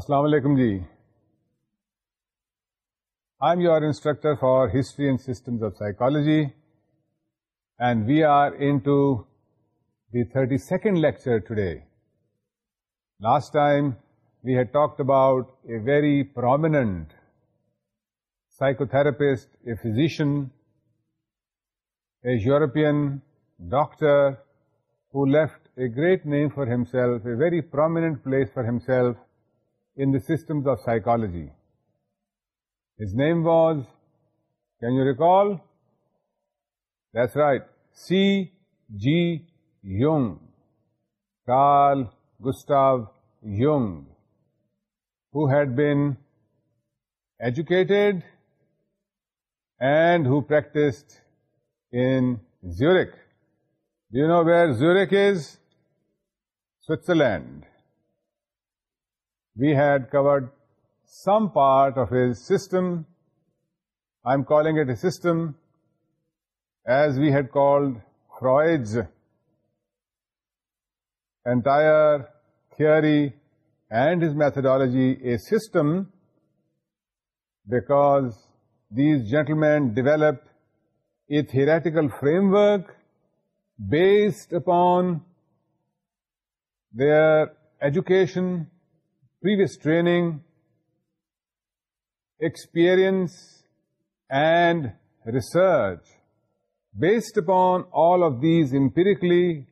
السلام علیکم جی I am your instructor for history and systems of psychology and we are into the thirty second lecture today last time we had talked about a very prominent psychotherapist a physician a European doctor who left a great name for himself a very prominent place for himself in the systems of psychology. His name was, can you recall? That's right, C.G. Jung, Carl Gustav Jung, who had been educated and who practiced in Zurich. Do you know where Zurich is? Switzerland. We had covered some part of his system. I'm calling it a system, as we had called Freud's entire theory and his methodology a system, because these gentlemen developed a theoretical framework based upon their education previous training, experience, and research. Based upon all of these empirically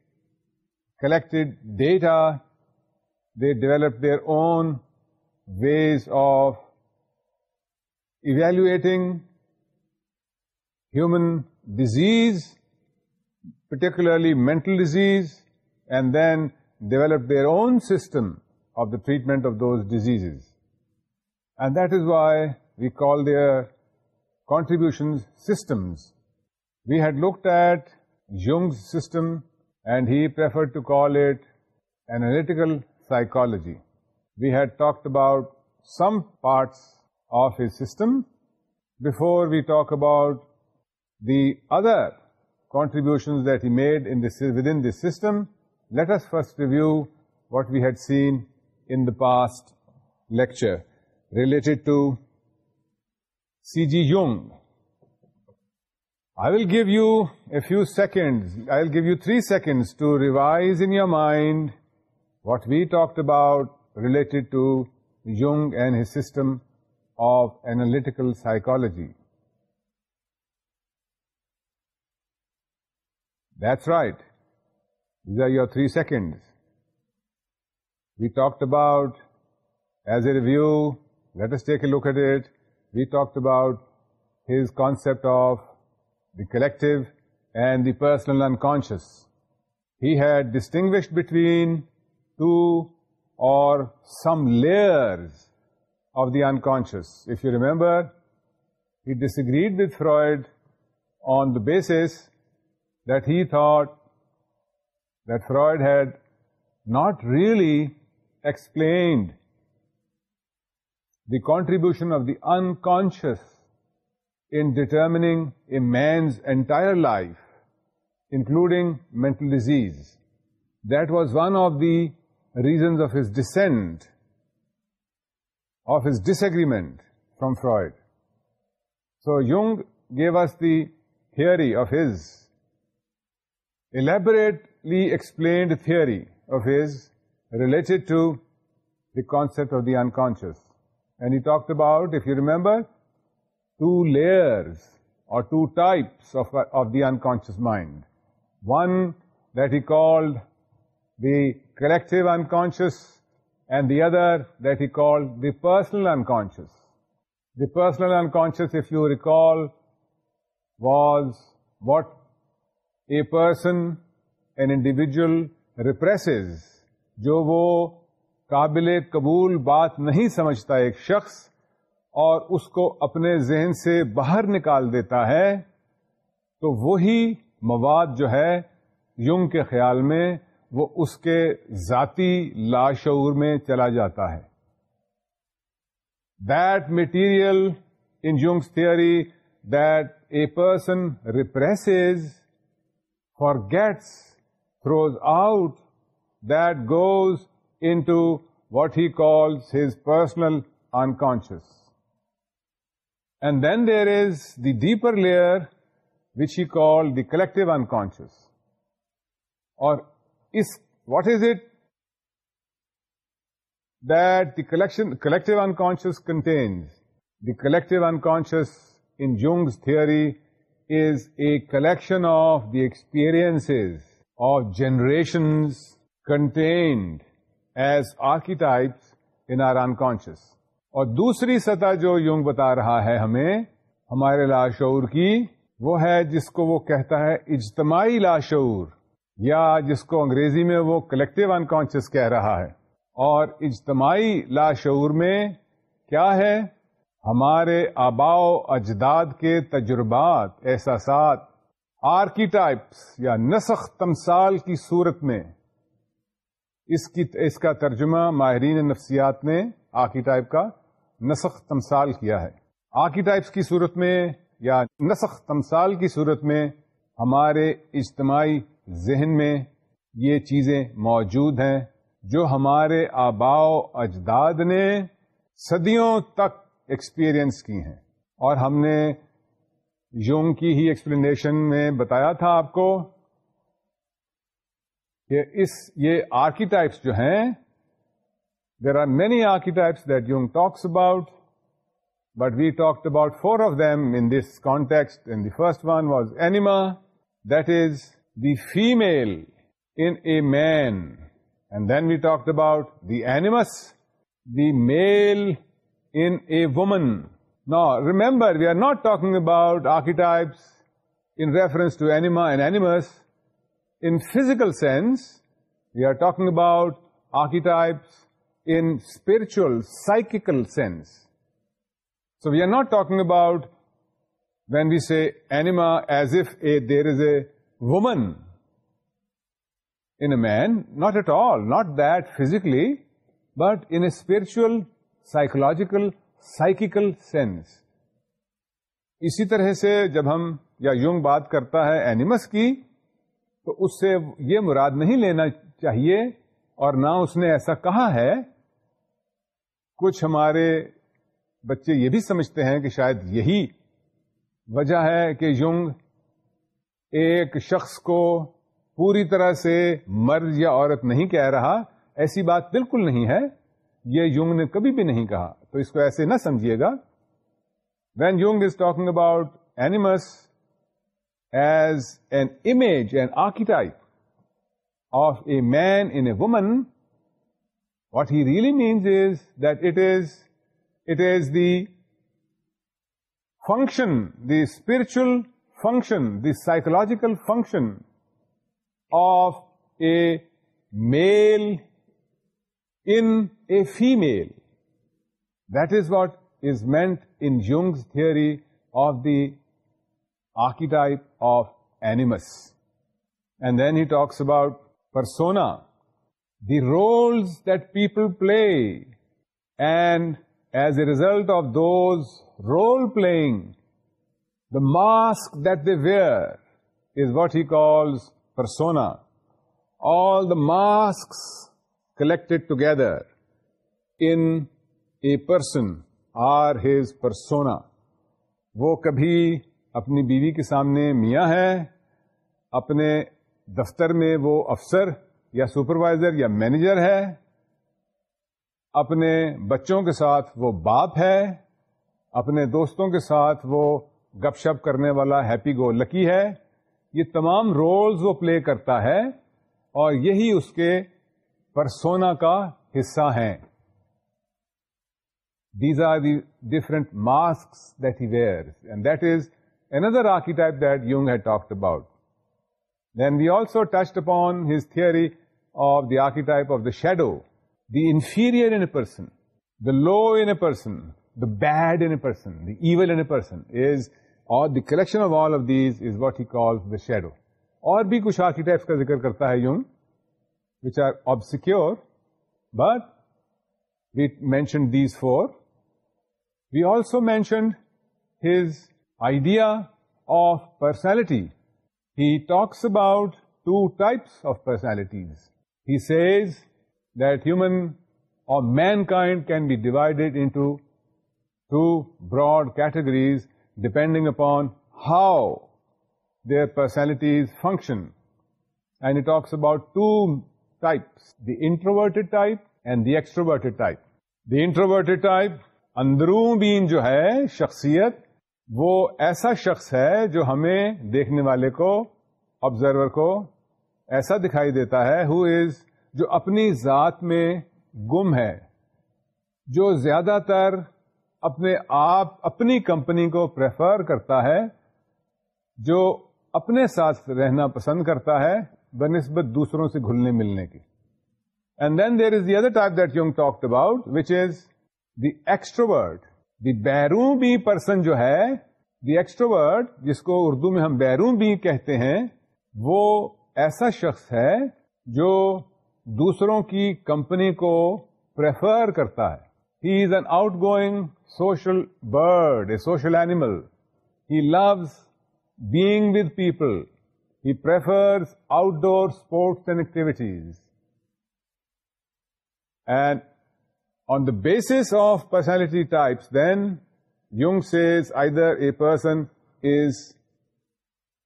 collected data, they developed their own ways of evaluating human disease, particularly mental disease, and then developed their own system of the treatment of those diseases. And that is why we call their contributions systems. We had looked at Jung's system, and he preferred to call it analytical psychology. We had talked about some parts of his system before we talk about the other contributions that he made within this system. Let us first review what we had seen in the past lecture related to C.G. Jung. I will give you a few seconds, I'll give you 3 seconds to revise in your mind what we talked about related to Jung and his system of analytical psychology. That's right. These are your 3 seconds we talked about, as a review, let us take a look at it. We talked about his concept of the collective and the personal unconscious. He had distinguished between two or some layers of the unconscious. If you remember, he disagreed with Freud on the basis that he thought that Freud had not really explained the contribution of the unconscious in determining a man's entire life, including mental disease. That was one of the reasons of his dissent, of his disagreement from Freud. So Jung gave us the theory of his, elaborately explained theory of his related to the concept of the unconscious. And he talked about, if you remember, two layers or two types of the unconscious mind. One that he called the collective unconscious, and the other that he called the personal unconscious. The personal unconscious, if you recall, was what a person, an individual, represses جو وہ قابل قبول بات نہیں سمجھتا ایک شخص اور اس کو اپنے ذہن سے باہر نکال دیتا ہے تو وہی مواد جو ہے یونگ کے خیال میں وہ اس کے ذاتی لاشعور میں چلا جاتا ہے that material in Jung's theory that a person repress forgets throws out that goes into what he calls his personal unconscious. And then there is the deeper layer which he called the collective unconscious. Or what is it that the collective unconscious contains? The collective unconscious, in Jung's theory, is a collection of the experiences of generations contained as archetypes in our unconscious اور دوسری سطح جو Jung بتا رہا ہے ہمیں ہمارے لاشعور کی وہ ہے جس کو وہ کہتا ہے اجتماعی لاشعور یا جس کو انگریزی میں وہ کلیکٹو انکانشیس کہہ رہا ہے اور اجتماعی لاشعور میں کیا ہے ہمارے آبا اجداد کے تجربات احساسات آرکیٹائپس یا نسخ تمثال کی صورت میں اس کی اس کا ترجمہ ماہرین نفسیات نے آکی ٹائپ کا نسخ تمثال کیا ہے آکی ٹائپس کی صورت میں یا نسخ تمثال کی صورت میں ہمارے اجتماعی ذہن میں یہ چیزیں موجود ہیں جو ہمارے آبا و اجداد نے صدیوں تک ایکسپیرئنس کی ہیں اور ہم نے یونگ کی ہی ایکسپلینیشن میں بتایا تھا آپ کو کہ اس یہ آرکیٹائپس جو ہیں there are many archetypes that Jung talks about but we talk about four of them in this context and the first one was anima that is the female in a man and then we talk about the animus the male in a woman نا remember we are not talking about archetypes in reference to anima and animus physical sense we are talking about archetype spiritual psychical sense so we are not talking about when we see anima as if a there is a woman in a man not at all not physically but in spiritual psychological psychical sense اسی طرح سے جب ہم یا Jung بات کرتا ہے animus کی تو اس سے یہ مراد نہیں لینا چاہیے اور نہ اس نے ایسا کہا ہے کچھ ہمارے بچے یہ بھی سمجھتے ہیں کہ شاید یہی وجہ ہے کہ یونگ ایک شخص کو پوری طرح سے مرد یا عورت نہیں کہہ رہا ایسی بات بالکل نہیں ہے یہ یونگ نے کبھی بھی نہیں کہا تو اس کو ایسے نہ سمجھیے گا when Jung is talking about animus as an image, an archetype of a man and a woman, what he really means is that it is the function, the spiritual function, the psychological function of a male in a female. That is what is meant in Jung's theory of the archetype of animus and then he talks about persona the role that people play and as a result of those role play the mask that they wear is what he calls persona all the mask collect together in a person are his persona وہ کبھی اپنی بیوی کے سامنے میاں ہے اپنے دفتر میں وہ افسر یا سپروائزر یا مینیجر ہے اپنے بچوں کے ساتھ وہ باپ ہے اپنے دوستوں کے ساتھ وہ گپ شپ کرنے والا ہیپی گو لکی ہے یہ تمام رولز وہ پلے کرتا ہے اور یہی اس کے پرسونا کا حصہ ہیں these are the different mask that he wear and that is another archetype that Jung had talked about. Then we also touched upon his theory of the archetype of the shadow, the inferior in a person, the low in a person, the bad in a person, the evil in a person is, or the collection of all of these is what he calls the shadow. اور بھی کچھ architects کا ذکر کرتا ہے Jung which are obscure but we mention these four we also mentioned his idea of personality he talks about two types of personalities he says that human اور mankind can be divided into two broad categories depending upon how their personalities function and talks about two types the introverted type and the extroverted type the introverted type اندرو بی جو ہے شخصیت وہ ایسا شخص ہے جو ہمیں دیکھنے والے کو آبزرور کو ایسا دکھائی دیتا ہے ہو از جو اپنی ذات میں گم ہے جو زیادہ تر اپنے آپ اپنی کمپنی کو پریفر کرتا ہے جو اپنے ساتھ رہنا پسند کرتا ہے بہ نسبت دوسروں سے گھلنے ملنے کی and then there is the other type that Jung talk about which is the extrovert the بیروں بی پرسن جو ہے دی ایکسٹروورٹ جس کو اردو میں ہم بیروں بی کہتے ہیں وہ ایسا شخص ہے جو دوسروں کی کمپنی کو پریفر کرتا ہے he is an outgoing social bird a social animal he loves being with people he prefer outdoor sports and activities and the base of personality types then Jung says either a person is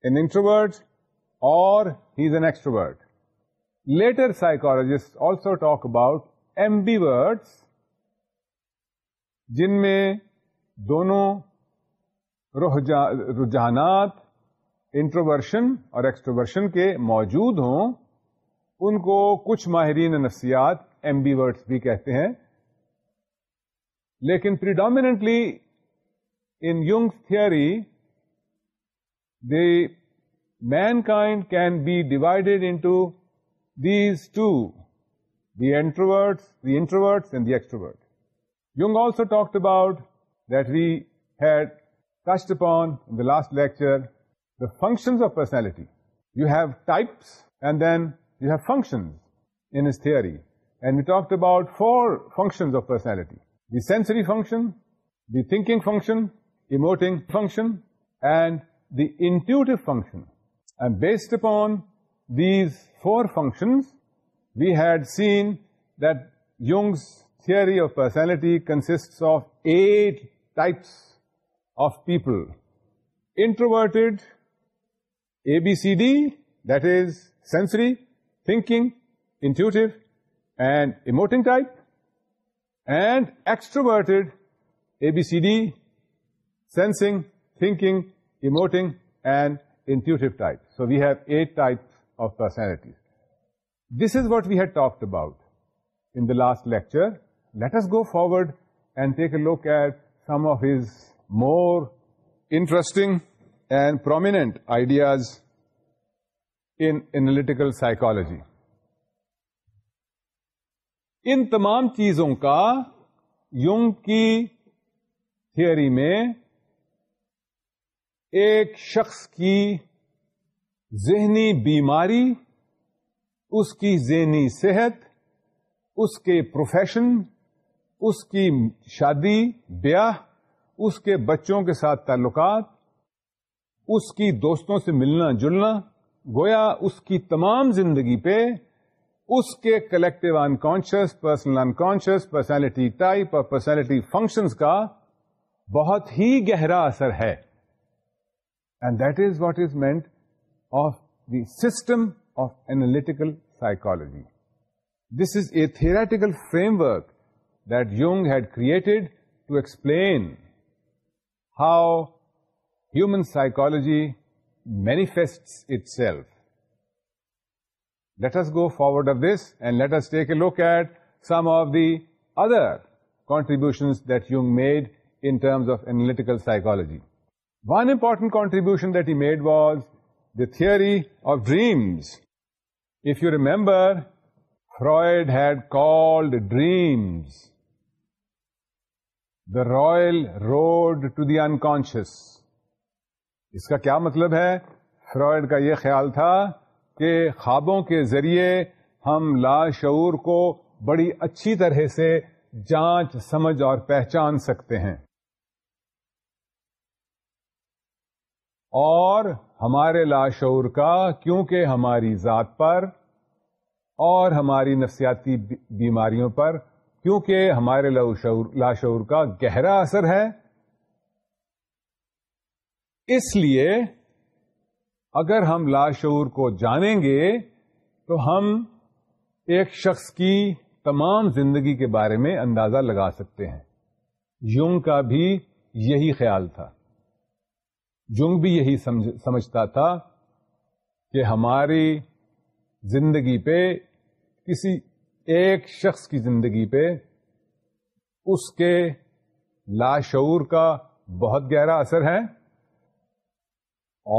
an introvert or he is an extrovert later psychologist also talk about ambiverts جن میں دونوں رجحانات introversion اور extroversion کے موجود ہوں ان کو کچھ ماہرین نسیات ایمبیورڈس بھی کہتے ہیں Lekin predominantly in Jung's theory, the mankind can be divided into these two, the introverts, and the extroverts. Jung also talked about that we had touched upon in the last lecture, the functions of personality. You have types and then you have functions in his theory. And we talked about four functions of personality the sensory function, the thinking function, emoting function, and the intuitive function. And based upon these four functions, we had seen that Jung's theory of personality consists of 8 types of people. Introverted, ABCD, that is sensory, thinking, intuitive, and emoting type and extroverted, ABCD, sensing, thinking, emoting, and intuitive type. So we have 8 types of personalities. This is what we had talked about in the last lecture. Let us go forward and take a look at some of his more interesting and prominent ideas in analytical psychology. ان تمام چیزوں کا Jung کی theory میں ایک شخص کی ذہنی بیماری اس کی ذہنی صحت اس کے پروفیشن اس کی شادی بیاہ اس کے بچوں کے ساتھ تعلقات اس کی دوستوں سے ملنا جلنا گویا اس کی تمام زندگی پہ اس کے collective unconscious personal unconscious personality type اور پرسنالٹی فنکشنز کا بہت ہی گہرا اثر ہے and that is what is meant of the system of analytical psychology this is a theoretical framework that Jung had created to explain how human psychology manifest itself let's go forward of this and let's take look at some of the other contribution that you made us of analytical psychology one important contribution that he made was the theory of dreams if you remember Freud had called dreams the royal road to the unconscious اس کا کیا مطلب ہے fried کا یہ خیال تھا کہ خوابوں کے ذریعے ہم لاشعور کو بڑی اچھی طرح سے جانچ سمجھ اور پہچان سکتے ہیں اور ہمارے لا شعور کا کیونکہ ہماری ذات پر اور ہماری نفسیاتی بیماریوں پر کیونکہ ہمارے لا شعور کا گہرا اثر ہے اس لیے اگر ہم لاشعور کو جانیں گے تو ہم ایک شخص کی تمام زندگی کے بارے میں اندازہ لگا سکتے ہیں یونگ کا بھی یہی خیال تھا یونگ بھی یہی سمجھتا تھا کہ ہماری زندگی پہ کسی ایک شخص کی زندگی پہ اس کے لاشعور کا بہت گہرا اثر ہے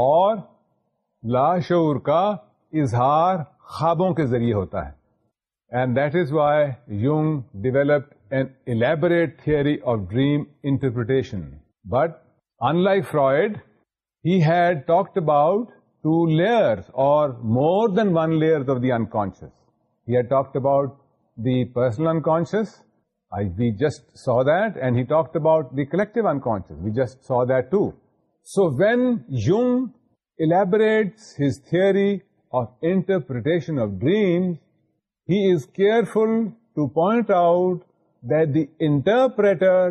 اور لاشعور کا اظہار خوابوں کے ذریعے ہوتا ہے and that is why Jung developed an elaborate theory of dream interpretation but unlike Freud he had talked about two layers or more than one layer of the unconscious he had talked about the personal unconscious I've just saw that and he talked about the collective unconscious we just saw that too so when Jung elaborates his theory or interpretation of dreams he is careful to point out that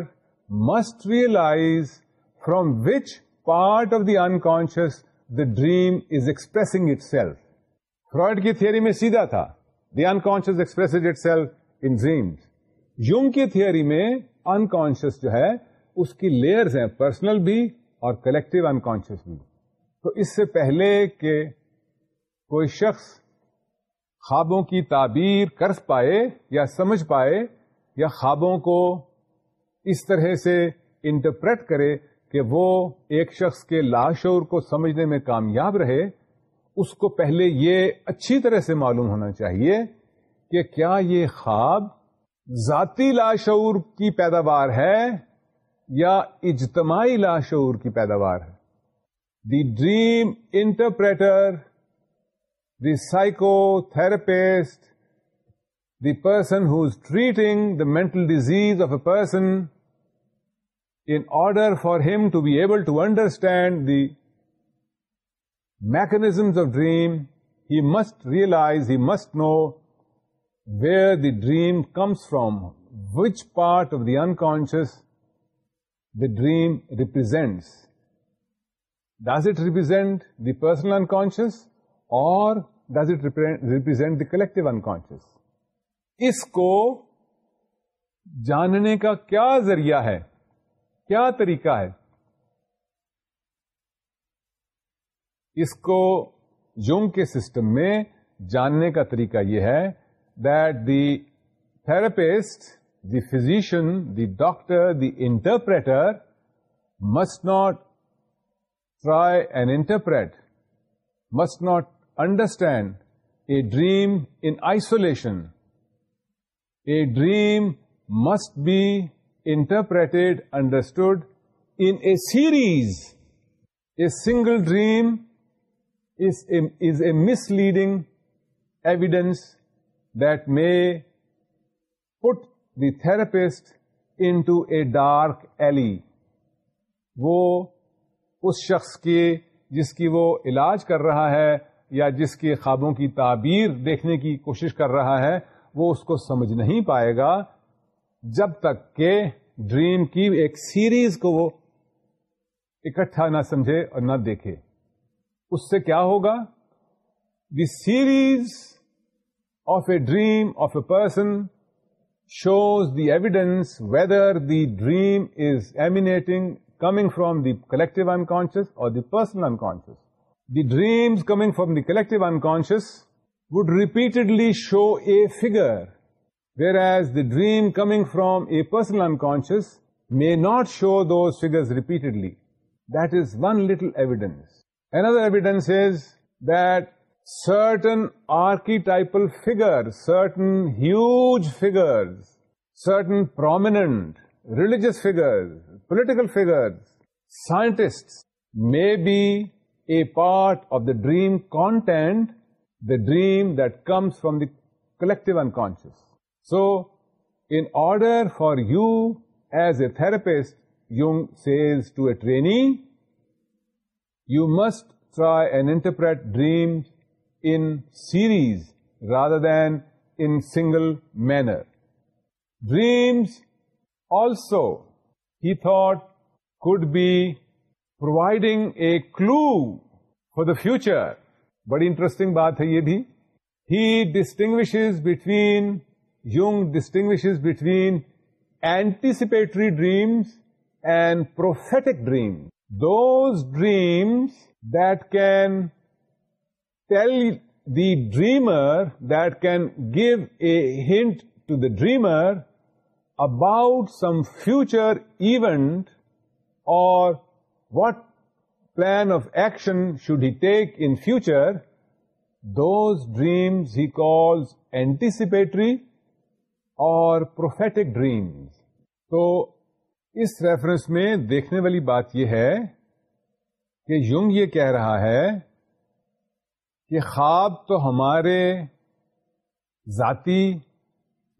must realize from which part of the unconscious the dream is expressing itself Freud کی theory میں سیدھا تھا the unconscious express itself in dreams یوم کی theory میں unconscious جو ہے اس کی لیئر ہیں پرسنل بھی اور کلیکٹو انکانشیس بھی تو اس سے پہلے کہ کوئی شخص خوابوں کی تعبیر کر پائے یا سمجھ پائے یا خوابوں کو اس طرح سے انٹرپریٹ کرے کہ وہ ایک شخص کے لاشور کو سمجھنے میں کامیاب رہے اس کو پہلے یہ اچھی طرح سے معلوم ہونا چاہیے کہ کیا یہ خواب ذاتی لاشعور کی پیداوار ہے یا اجتماعی لاشعور کی پیداوار ہے the dream interpreter, the psychotherapist, the person who's treating the mental disease of a person, in order for him to be able to understand the mechanisms of dream, he must realize, he must know where the dream comes from, which part of the unconscious the dream represents. does it represent the personal unconscious or does it represent the collective unconscious اس کو جاننے کا کیا ذریعہ ہے کیا طریقہ ہے اس کو یونگ کے سسٹم میں جاننے کا طریقہ یہ ہے that the therapist the physician the doctor the interpreter must not try and interpret, must not understand a dream in isolation. A dream must be interpreted, understood in a series. A single dream is a misleading evidence that may put the therapist into a dark alley. वो اس شخص کے جس کی وہ علاج کر رہا ہے یا جس کے خوابوں کی تعبیر دیکھنے کی کوشش کر رہا ہے وہ اس کو سمجھ نہیں پائے گا جب تک کہ ڈریم کی ایک سیریز کو وہ اکٹھا نہ سمجھے اور نہ دیکھے اس سے کیا ہوگا the series of a dream of a person shows the evidence whether the dream is emanating coming from the collective unconscious or the personal unconscious. The dreams coming from the collective unconscious would repeatedly show a figure, whereas the dream coming from a personal unconscious may not show those figures repeatedly. That is one little evidence. Another evidence is that certain archetypal figures, certain huge figures, certain prominent religious figures, political figures, scientists may be a part of the dream content, the dream that comes from the collective unconscious. So, in order for you as a therapist, Jung says to a trainee, you must try and interpret dreams in series rather than in single manner. Dreams also thought could be providing a clue for the future بڑی interesting بات ہے یہ بھی he distinguish between Jung distinguish between anticipatory dreams and prophetic dream those dreams that can tell the dreamer then give a hint to the dreamer about some future event or what plan of action should he take in future those dreams he calls anticipatory or prophetic dreams. تو اس reference میں دیکھنے والی بات یہ ہے کہ Jung یہ کہہ رہا ہے کہ خواب تو ہمارے ذاتی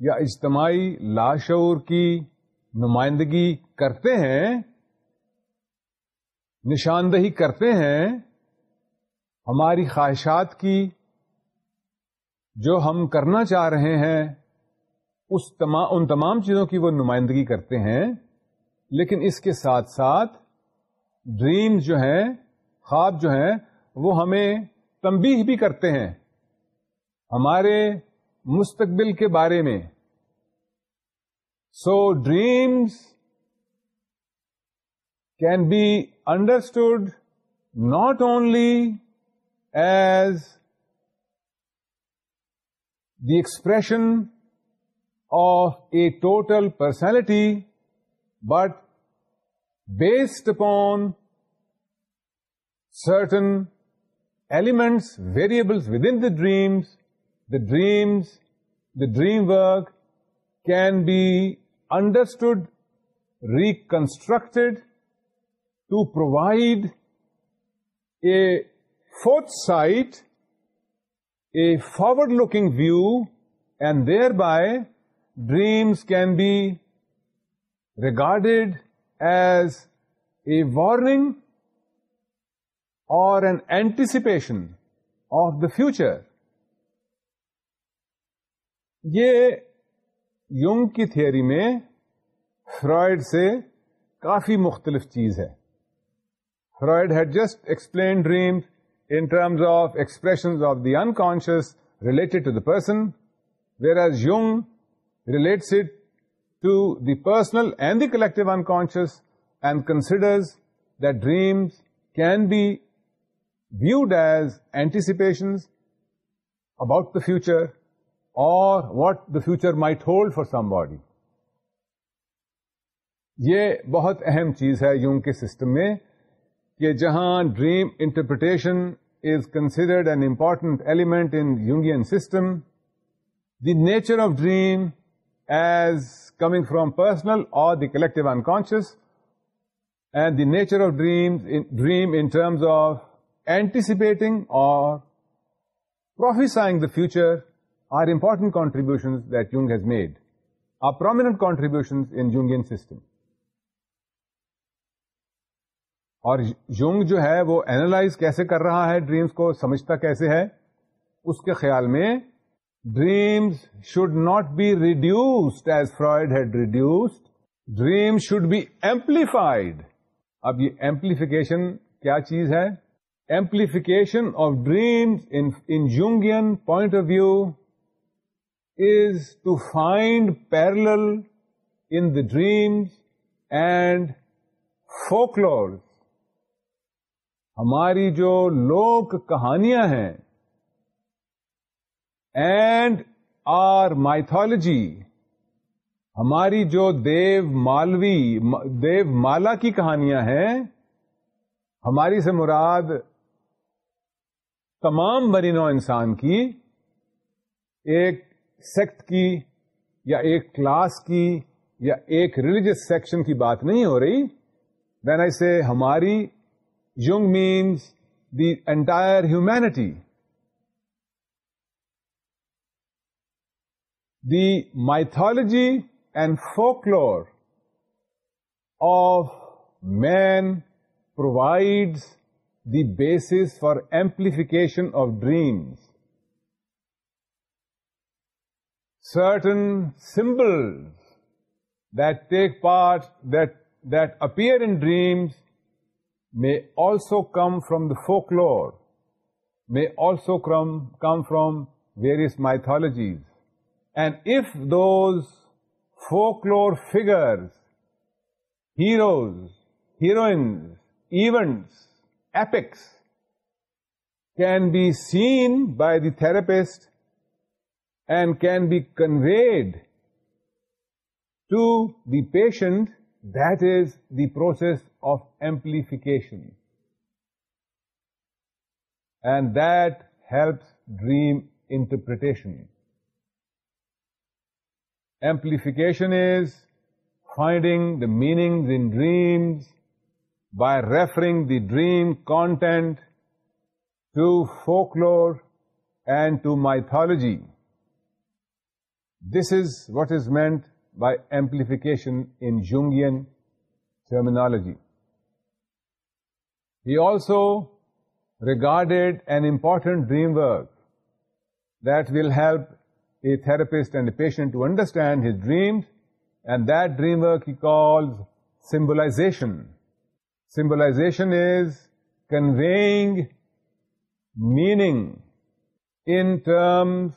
یا اجتماعی لاشعور کی نمائندگی کرتے ہیں نشاندہی کرتے ہیں ہماری خواہشات کی جو ہم کرنا چاہ رہے ہیں اس تمام ان تمام چیزوں کی وہ نمائندگی کرتے ہیں لیکن اس کے ساتھ ساتھ ڈریمز جو ہیں خواب جو ہیں وہ ہمیں تمبیخ بھی کرتے ہیں ہمارے مستقبل کے بارے میں so dreams can be understood not only as the expression of a total personality but based upon certain elements variables within the dreams the dreams, the dream work can be understood, reconstructed to provide a fourth sight, a forward-looking view, and thereby dreams can be regarded as a warning or an anticipation of the future. یہ Jung کی theory میں Freud سے کافی مختلف چیز ہے Freud had just explain dream in terms of expression of the unconscious related to the person whereas Jung relates it to the personal and the collective unconscious and considers that dreams can be viewed as anticipation about the future or what the future might hold for somebody یہ بہت اہم چیز ہے Jung کے system میں کہ جہاں dream interpretation is considered an important element in Jungian system the nature of dream is coming from personal or the collective unconscious and the nature of dream dream in terms of anticipating or prophesying the future important contribution that Jung has made are in contribution system اور Jung جو ہے وہ analyse کیسے کر رہا ہے dreams کو سمجھتا کیسے ہے اس کے خیال میں dreams should not be reduced as Freud had reduced dream should be amplified اب یہ ایمپلیفیکیشن کیا چیز ہے amplification of dreams Jungian point of view is to find parallel in the dreams and folklore ہماری جو لوک کہانیاں ہیں اینڈ آر مائتھالوجی ہماری جو دیو مالوی دیو مالا کی کہانیاں ہیں ہماری سے مراد تمام نو انسان کی ایک سیکٹ کی یا ایک کلاس کی یا ایک ریلیجیس سیکشن کی بات نہیں ہو رہی وین آئی سے ہماری Jung means the entire humanity the mythology and folklore of man provide the base for amplification of dreams certain symbols that take part, that appear in dreams, may also come from the folklore, may also come from various mythologies. And if those folklore figures, heroes, heroines, events, epics, can be seen by the therapist and can be conveyed to the patient, that is the process of amplification. And that helps dream interpretation. Amplification is finding the meanings in dreams by referring the dream content to folklore and to mythology. This is what is meant by amplification in Jungian terminology. He also regarded an important dream work that will help a therapist and a patient to understand his dreams, and that dream work he calls symbolization. Symbolization is conveying meaning in terms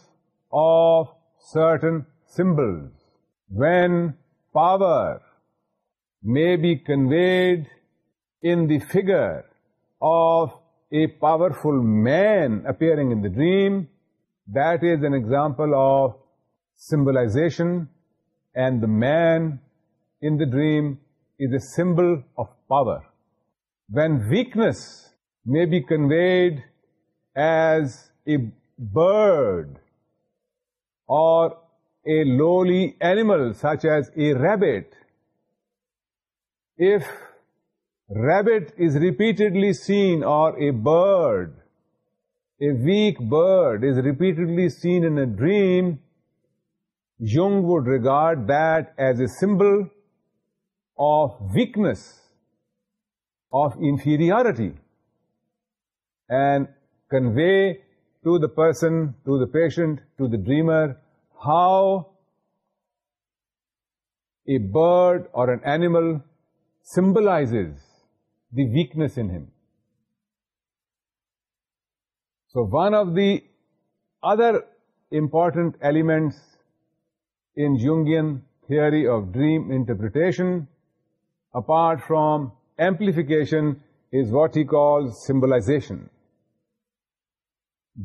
of certain symbols. When power may be conveyed in the figure of a powerful man appearing in the dream, that is an example of symbolization, and the man in the dream is a symbol of power. When weakness may be conveyed as a bird or a lowly animal such as a rabbit, if rabbit is repeatedly seen, or a bird, a weak bird is repeatedly seen in a dream, Jung would regard that as a symbol of weakness, of inferiority, and convey to the person, to the patient, to the dreamer, how a bird or an animal symbolizes the weakness in him. So one of the other important elements in Jungian theory of dream interpretation, apart from amplification, is what he calls symbolization.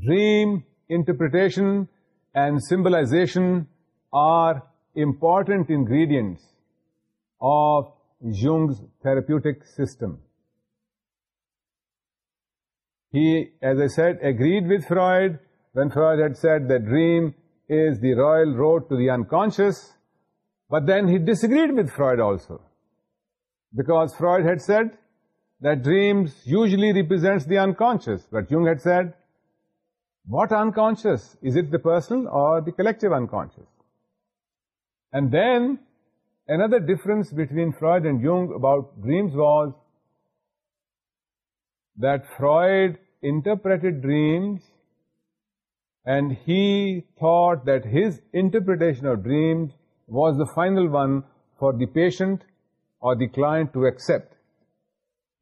Dream interpretation and symbolization are important ingredients of Jung's therapeutic system. He, as I said, agreed with Freud when Freud had said that dream is the royal road to the unconscious, but then he disagreed with Freud also, because Freud had said that dreams usually represents the unconscious, but Jung had said what unconscious? Is it the personal or the collective unconscious? And then another difference between Freud and Jung about dreams was that Freud interpreted dreams, and he thought that his interpretation of dreams was the final one for the patient or the client to accept.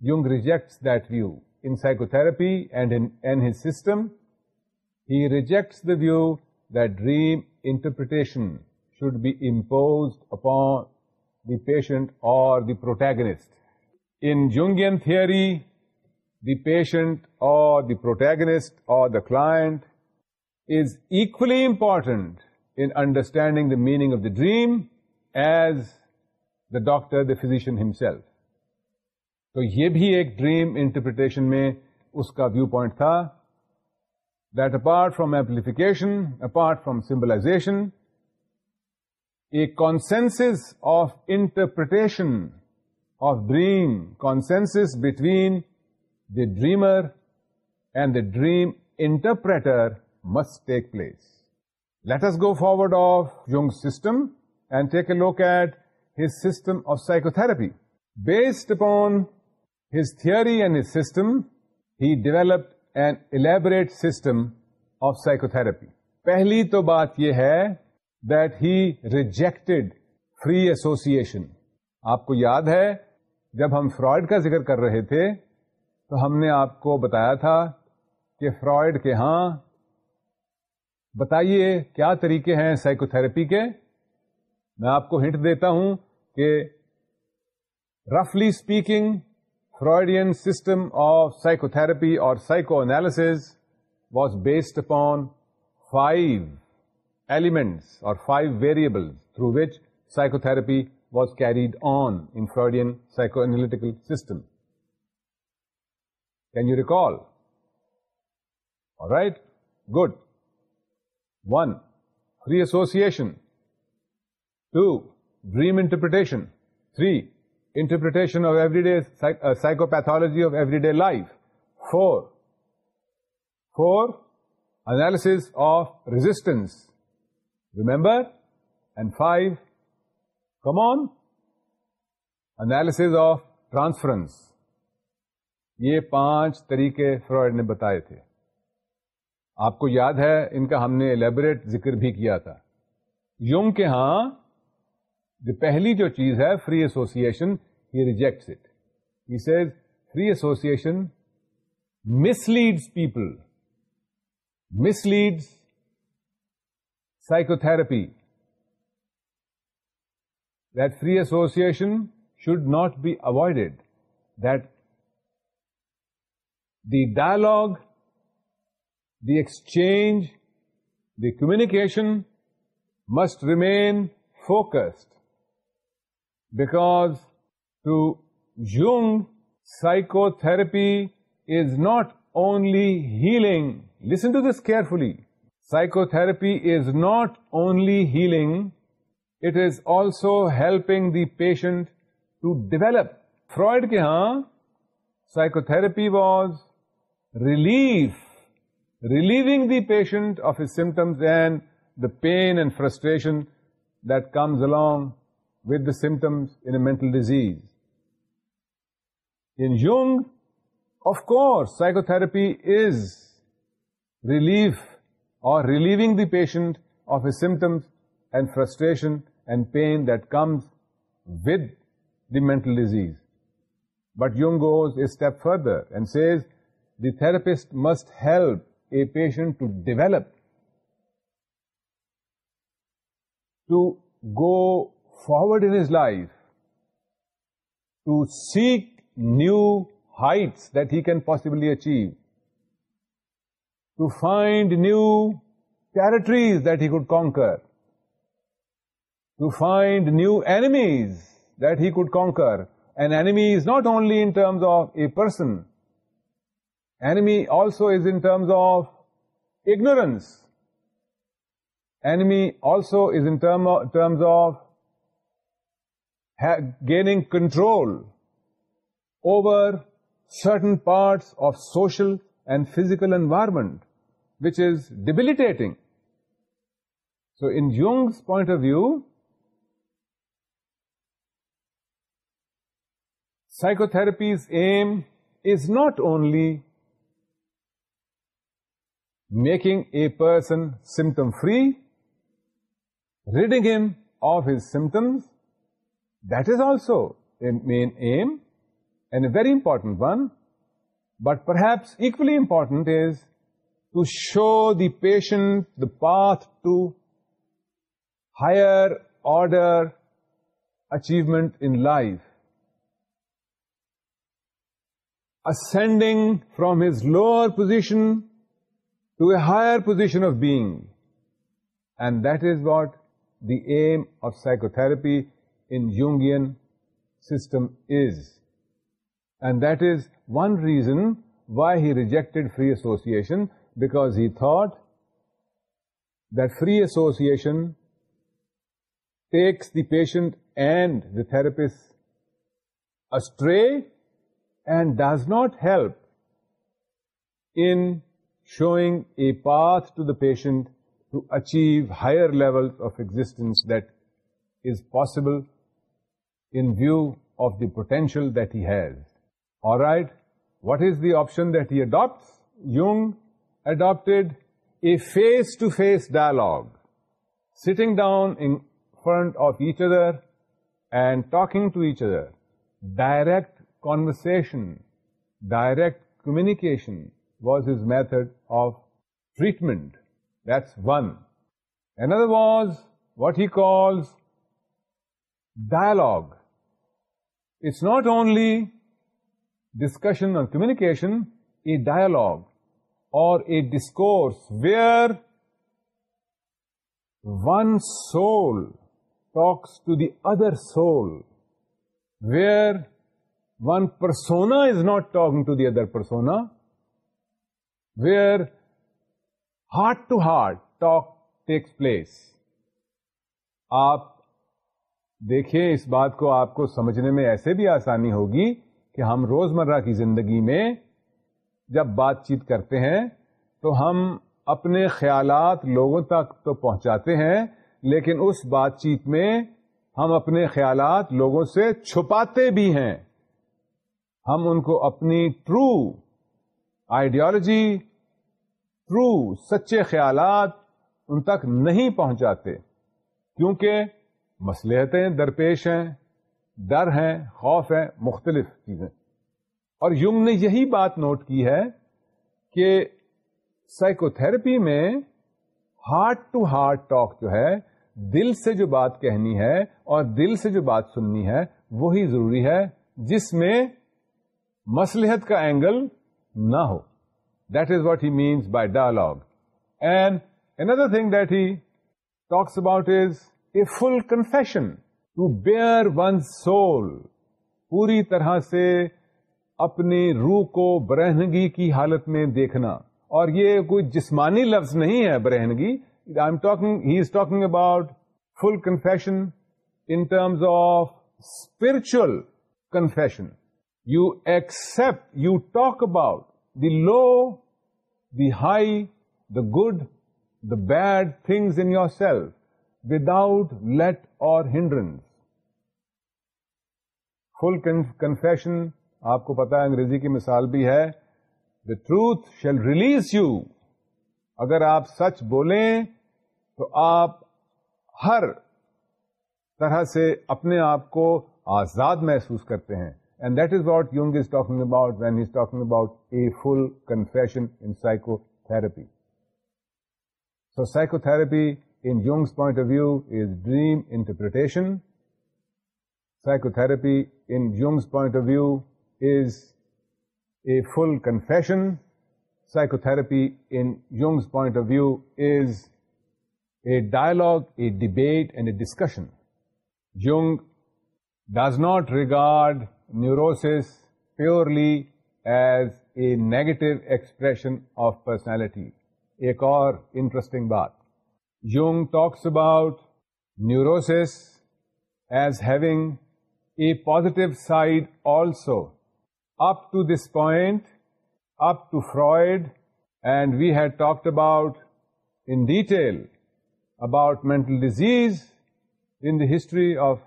Jung rejects that view in psychotherapy and his system. Rejects the view the dream interpretation should be impose upon the patient or the protégés انگیئن تھوڑی the patient or the protégés or the client is equally important understanding the meaning of the dream as the doctor the physician himself تو یہ بھی ایک dream interpretation میں اس کا view point تھا that apart from amplification, apart from symbolization, a consensus of interpretation of dream, consensus between the dreamer and the dream interpreter must take place. Let us go forward of Jung's system and take a look at his system of psychotherapy. Based upon his theory and his system, he developed an ٹ system of psychotherapy پہلی تو بات یہ ہے that he rejected free association آپ کو یاد ہے جب ہم فرائڈ کا ذکر کر رہے تھے تو ہم نے آپ کو بتایا تھا کہ فرائڈ کے ہاں بتائیے کیا طریقے ہیں سائکو تھرپی کے میں آپ کو ہنٹ دیتا ہوں کہ رفلی speaking Freudian system of psychotherapy or psychoanalysis was based upon 5 elements or 5 variables through which psychotherapy was carried on in Freudian psychoanalytical system. Can you recall? All right, good. 1. Free association. 2. Dream interpretation. 3. Interpretation of everyday uh, of everyday life four four Analysis of resistance. Remember and five Come on. Analysis of transference یہ پانچ طریقے fried نے بتائے تھے آپ کو یاد ہے ان کا ہم نے ایلیبریٹ ذکر بھی کیا تھا یونگ کے ہاں جو پہلی جو چیز ہے free association he rejects it he says free association misleads people misleads psychotherapy that free association should not be avoided that the dialogue the exchange the communication must remain focused because to Jung, psychotherapy is not only healing. Listen to this carefully. Psychotherapy is not only healing, it is also helping the patient to develop. Freud ke haan, psychotherapy was relief, relieving the patient of his symptoms and the pain and frustration that comes along with the symptoms in a mental disease. In Jung, of course, psychotherapy is relief or relieving the patient of his symptoms and frustration and pain that comes with the mental disease. But Jung goes a step further and says the therapist must help a patient to develop, to go forward in his life to seek new heights that he can possibly achieve, to find new territories that he could conquer, to find new enemies that he could conquer. An enemy is not only in terms of a person, enemy also is in terms of ignorance, enemy also is in terms of gaining control over certain parts of social and physical environment, which is debilitating. So in Jung's point of view, psychotherapy's aim is not only making a person symptom-free, ridding him of his symptoms, that is also a main aim and a very important one, but perhaps equally important is to show the patient the path to higher order achievement in life, ascending from his lower position to a higher position of being. And that is what the aim of psychotherapy in Jungian system is. And that is one reason why he rejected free association, because he thought that free association takes the patient and the therapist astray and does not help in showing a path to the patient to achieve higher levels of existence that is possible in view of the potential that he has. All right, what is the option that he adopts? Jung adopted a face-to-face dialogue, sitting down in front of each other and talking to each other, direct conversation, direct communication was his method of treatment. That's one. Another was what he calls dialogue, it's not only discussion or communication, a dialogue or a discourse where one soul talks to the other soul, where one persona is not talking to the other persona, where heart to heart talk takes place. आप دیکھیے اس بات کو آپ کو سمجھنے میں ایسے بھی آسانی ہوگی کہ ہم روزمرہ کی زندگی میں جب بات چیت کرتے ہیں تو ہم اپنے خیالات لوگوں تک تو پہنچاتے ہیں لیکن اس بات چیت میں ہم اپنے خیالات لوگوں سے چھپاتے بھی ہیں ہم ان کو اپنی ٹرو آئیڈیالوجی ٹرو سچے خیالات ان تک نہیں پہنچاتے کیونکہ مسلحتیں درپیش ہیں ڈر ہیں خوف ہیں مختلف چیزیں اور یوم نے یہی بات نوٹ کی ہے کہ سائیکو تھراپی میں ہارٹ ٹو ہارٹ ٹاک جو ہے دل سے جو بات کہنی ہے اور دل سے جو بات سننی ہے وہی ضروری ہے جس میں مسلحت کا اینگل نہ ہو that is what he means by dialogue and another thing that he talks about is full confession to bare one soul پوری طرح سے اپنی روح کو برہنگی کی حالت میں دیکھنا اور یہ کوئی جسمانی لفظ نہیں ہے برہنگی I talking about full confession in terms of spiritual confession you accept you talk about the high the good the bad things in yourself without let or hindrance full confession آپ کو پتا ہے انگریزی کی مثال بھی ہے the truth shall release you اگر آپ سچ بولیں تو آپ ہر طرح سے اپنے آپ کو آزاد محسوس کرتے ہیں and that is what Jung is talking about when is talking about a full confession in psychotherapy so psychotherapy Jung's point of view is dream interpretation psychotherapy in Jung's point of view is a full confession psychotherapy in Jung's point of view is a dialogue a debate and a discussion Jung does not regard neurosis purely as a negative expression of personality ایک اور interesting بات Jung talks about neurosis as having a positive side also. Up to this point, up to Freud, and we had talked about in detail about mental disease, in the history of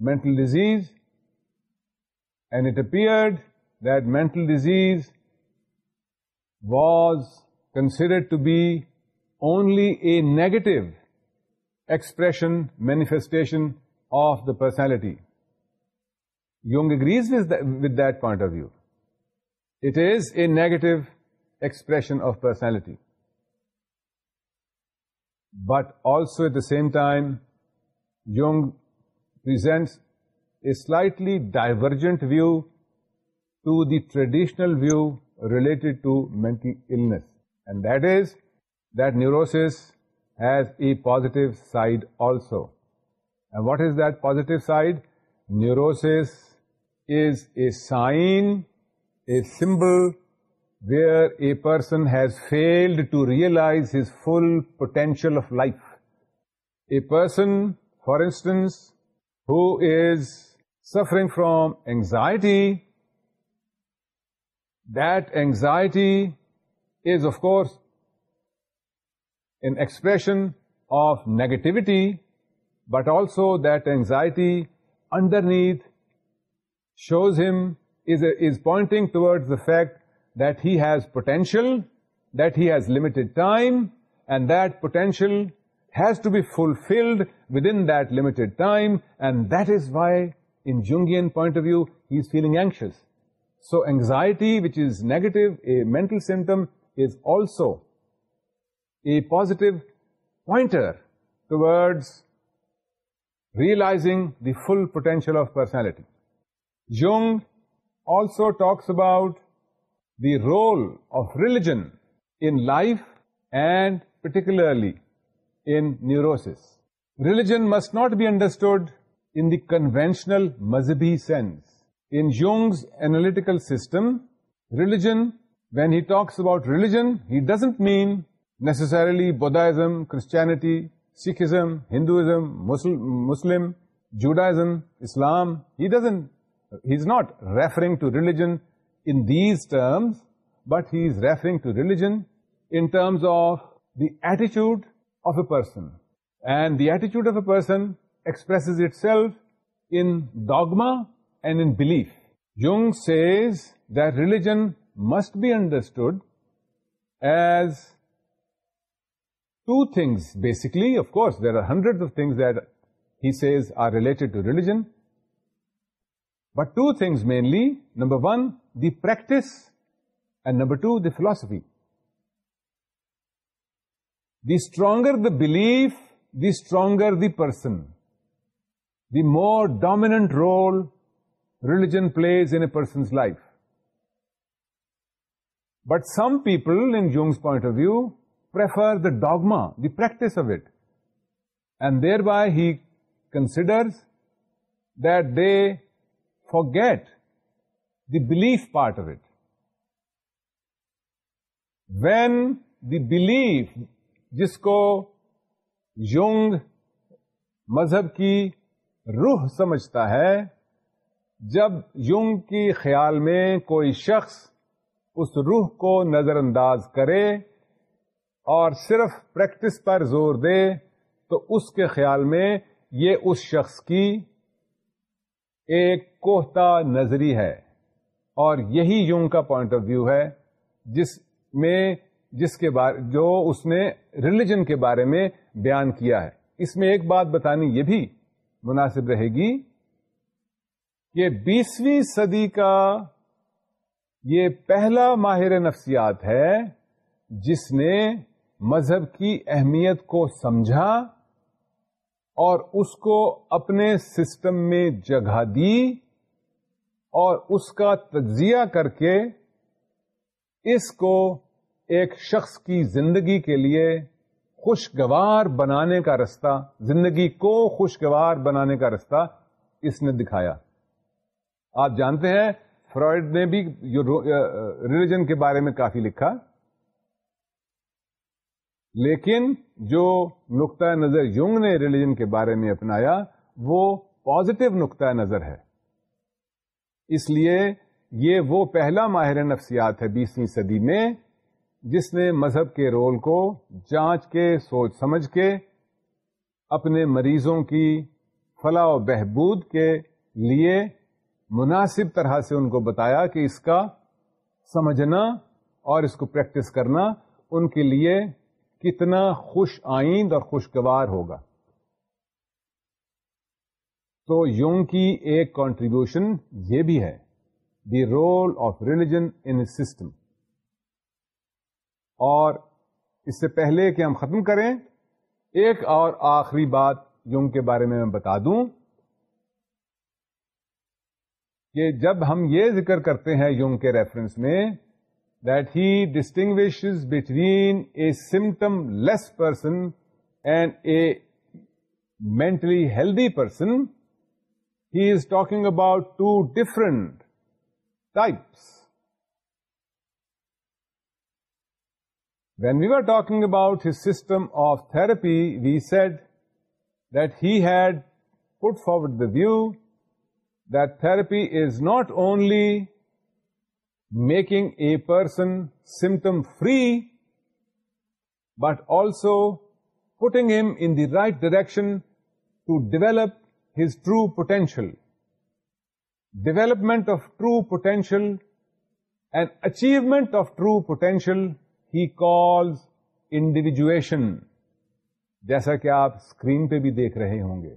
mental disease, and it appeared that mental disease was considered to be only a negative expression, manifestation of the personality. Jung agrees with that point of view. It is a negative expression of personality. But also at the same time, Jung presents a slightly divergent view to the traditional view related to mental illness. And that is that neurosis has a positive side also. And what is that positive side? Neurosis is a sign, a symbol, where a person has failed to realize his full potential of life. A person, for instance, who is suffering from anxiety, that anxiety is, of course, in expression of negativity, but also that anxiety underneath shows him, is pointing towards the fact that he has potential, that he has limited time, and that potential has to be fulfilled within that limited time, and that is why, in Jungian point of view, he is feeling anxious. So anxiety, which is negative, a mental symptom, is also a positive pointer towards realizing the full potential of personality. Jung also talks about the role of religion in life and particularly in neurosis. Religion must not be understood in the conventional Mazhabi sense. In Jung's analytical system, religion, when he talks about religion, he doesn't mean necessarily Buddhism, Christianity, Sikhism, Hinduism, Muslim, Judaism, Islam. He's not referring to religion in these terms, but he is referring to religion in terms of the attitude of a person. And the attitude of a person expresses itself in dogma and in belief. Jung says that religion must be understood as two things basically. Of course, there are hundreds of things that he says are related to religion, but two things mainly. Number one, the practice, and number two, the philosophy. The stronger the belief, the stronger the person. The more dominant role religion plays in a person's life. But some people, in Jung's point of view, dogma the practice of it and there And he he that they they get the belief part of it when the belief, جس کو Jung مذہب کی روح سمجھتا ہے جب Jung کی خیال میں کوئی شخص اس روح کو نظر انداز کرے اور صرف پریکٹس پر زور دے تو اس کے خیال میں یہ اس شخص کی ایک کوہتا نظری ہے اور یہی یونگ کا پوائنٹ آف ویو ہے جس میں جس کے بارے جو اس نے ریلیجن کے بارے میں بیان کیا ہے اس میں ایک بات بتانی یہ بھی مناسب رہے گی کہ بیسویں صدی کا یہ پہلا ماہر نفسیات ہے جس نے مذہب کی اہمیت کو سمجھا اور اس کو اپنے سسٹم میں جگہ دی اور اس کا تجزیہ کر کے اس کو ایک شخص کی زندگی کے لیے خوشگوار بنانے کا رستہ زندگی کو خوشگوار بنانے کا رستہ اس نے دکھایا آپ جانتے ہیں فرائڈ نے بھی ریلیجن کے بارے میں کافی لکھا لیکن جو نقطۂ نظر یونگ نے ریلیجن کے بارے میں اپنایا وہ پازیٹو نقطۂ نظر ہے اس لیے یہ وہ پہلا ماہر نفسیات ہے بیسویں صدی میں جس نے مذہب کے رول کو جانچ کے سوچ سمجھ کے اپنے مریضوں کی فلاح و بہبود کے لیے مناسب طرح سے ان کو بتایا کہ اس کا سمجھنا اور اس کو پریکٹس کرنا ان کے لیے کتنا خوش آئند اور خوشگوار ہوگا تو یونگ کی ایک کانٹریبیوشن یہ بھی ہے the role of religion in system اور اس سے پہلے کہ ہم ختم کریں ایک اور آخری بات یونگ کے بارے میں میں بتا دوں کہ جب ہم یہ ذکر کرتے ہیں یونگ کے ریفرنس میں that he distinguishes between a symptom-less person and a mentally healthy person. He is talking about two different types. When we were talking about his system of therapy, we said that he had put forward the view that therapy is not only making a person symptom free but also putting him in right direction to develop his true potential development of true potential and achievement of true potential he calls individuation جیسا کہ آپ screen پہ بھی دیکھ رہے ہوں گے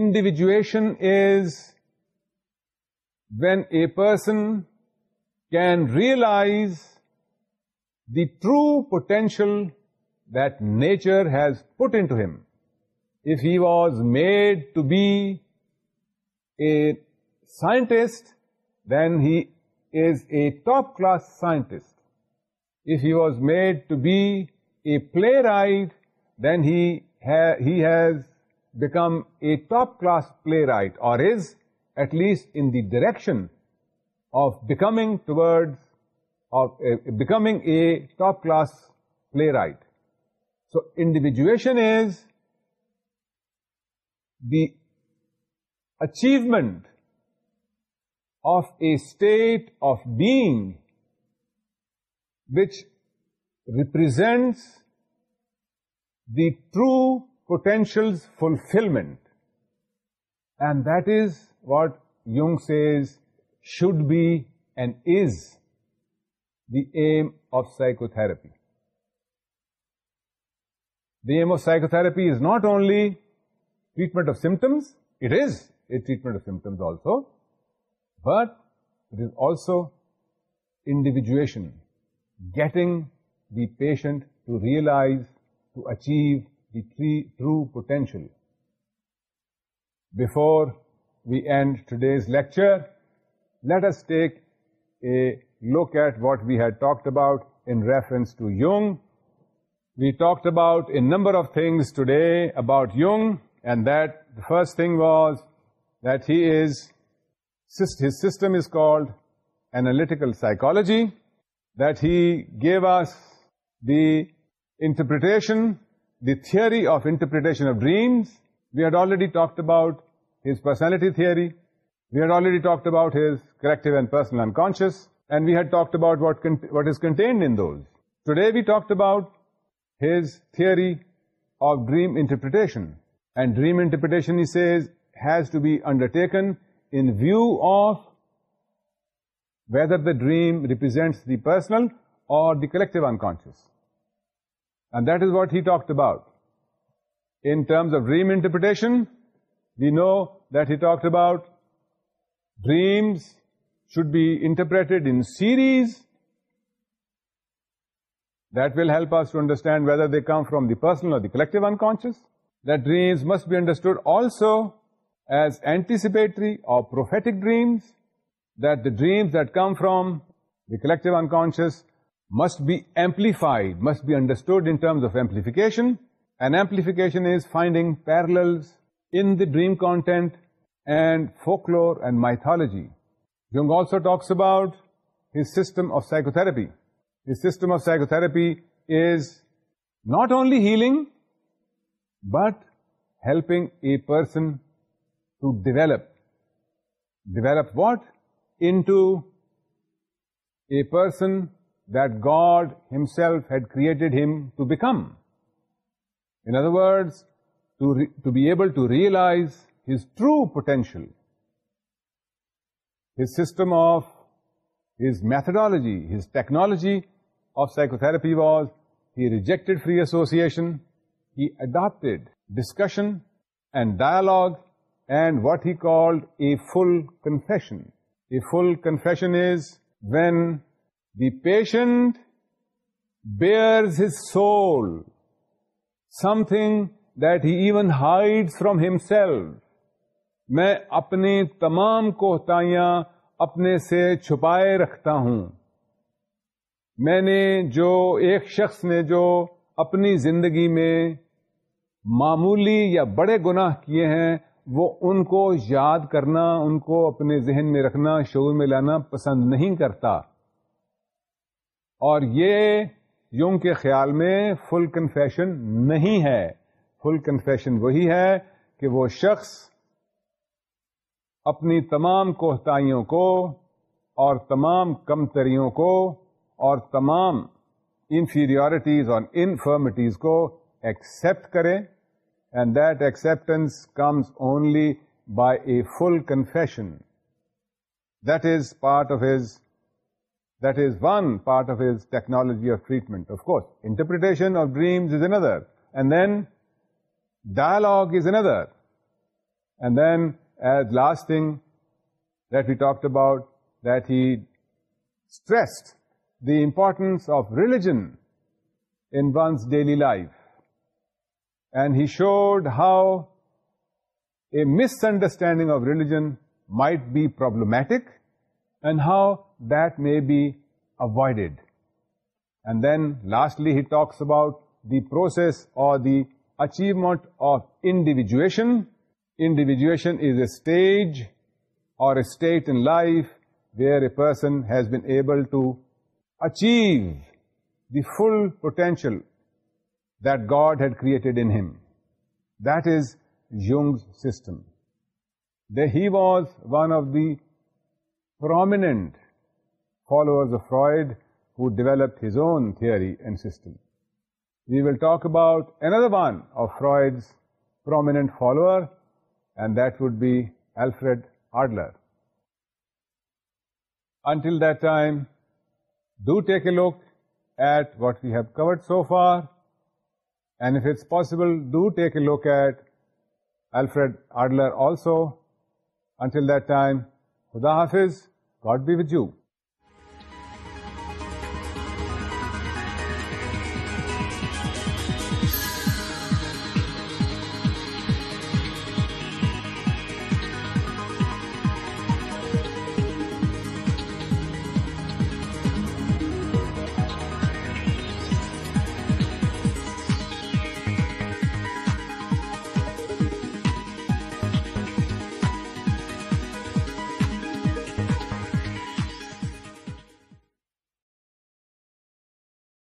individuation is when a person can realize the true potential that nature has put into him. If he was made to be a scientist, then he is a top-class scientist. If he was made to be a playwright, then he has become a top-class playwright, or is, at least in the direction of becoming towards, of eh, becoming a top class playwright. So individuation is the achievement of a state of being which represents the true potential's fulfillment. And that is what Jung says should be and is the aim of psychotherapy. The aim of psychotherapy is not only treatment of symptoms, it is a treatment of symptoms also, but it is also individuation, getting the patient to realize, to achieve the true potential. Before we end today's lecture, let us take a look at what we had talked about in reference to Jung. We talked about a number of things today about Jung, and that the first thing was that his system is called analytical psychology, that he gave us the interpretation, the theory of interpretation of dreams. We had already talked about his personality theory. We had already talked about his collective and personal unconscious, and we had talked about what is contained in those. Today we talked about his theory of dream interpretation. And dream interpretation, he says, has to be undertaken in view of whether the dream represents the personal or the collective unconscious. And that is what he talked about. In terms of dream interpretation, we know that he talked about dreams should be interpreted in series will help to understand whether the come from the personal unconscious must be understood also as anticipatory dreams dreams ان کو dream content and folklore and mythology. Jung also talks about his system of psychotherapy. His system of psychotherapy is not only healing, but helping a person to develop. Develop what? Into a person that God himself had created him to become. In other words, to be able to realize his true potential. His system of, his methodology, his technology of psychotherapy was, he rejected free association, he adopted discussion and dialogue and what he called a full confession. A full confession is when the patient bears his soul, something that he even hides from himself. میں اپنی تمام کوتاہیاں اپنے سے چھپائے رکھتا ہوں میں نے جو ایک شخص نے جو اپنی زندگی میں معمولی یا بڑے گناہ کیے ہیں وہ ان کو یاد کرنا ان کو اپنے ذہن میں رکھنا شعور میں لانا پسند نہیں کرتا اور یہ یوں کے خیال میں فل کنفیشن نہیں ہے فل کنفیشن وہی ہے کہ وہ شخص اپنی تمام کوہتائیوں کو اور تمام کمتریوں کو اور تمام انفیریٹیز اور انفرمیٹیز کو ایکسپٹ کریں and that acceptance comes only by a full confession that is part of his that is one part of his technology of treatment of course interpretation of dreams is another and then dialogue is another and then as last thing that we talked about, that he stressed the importance of religion in one's daily life. And he showed how a misunderstanding of religion might be problematic and how that may be avoided. And then lastly, he talks about the process or the achievement of individuation Individuation is a stage or a state in life where a person has been able to achieve the full potential that God had created in him. That is Jung's system. He was one of the prominent followers of Freud who developed his own theory and system. We will talk about another one of Freud's prominent follower, and that would be Alfred Adler until then do take a look at what we have covered so far and if it's possible do take a look at Alfred Adler also until then خدا حافظ گوٹ be وی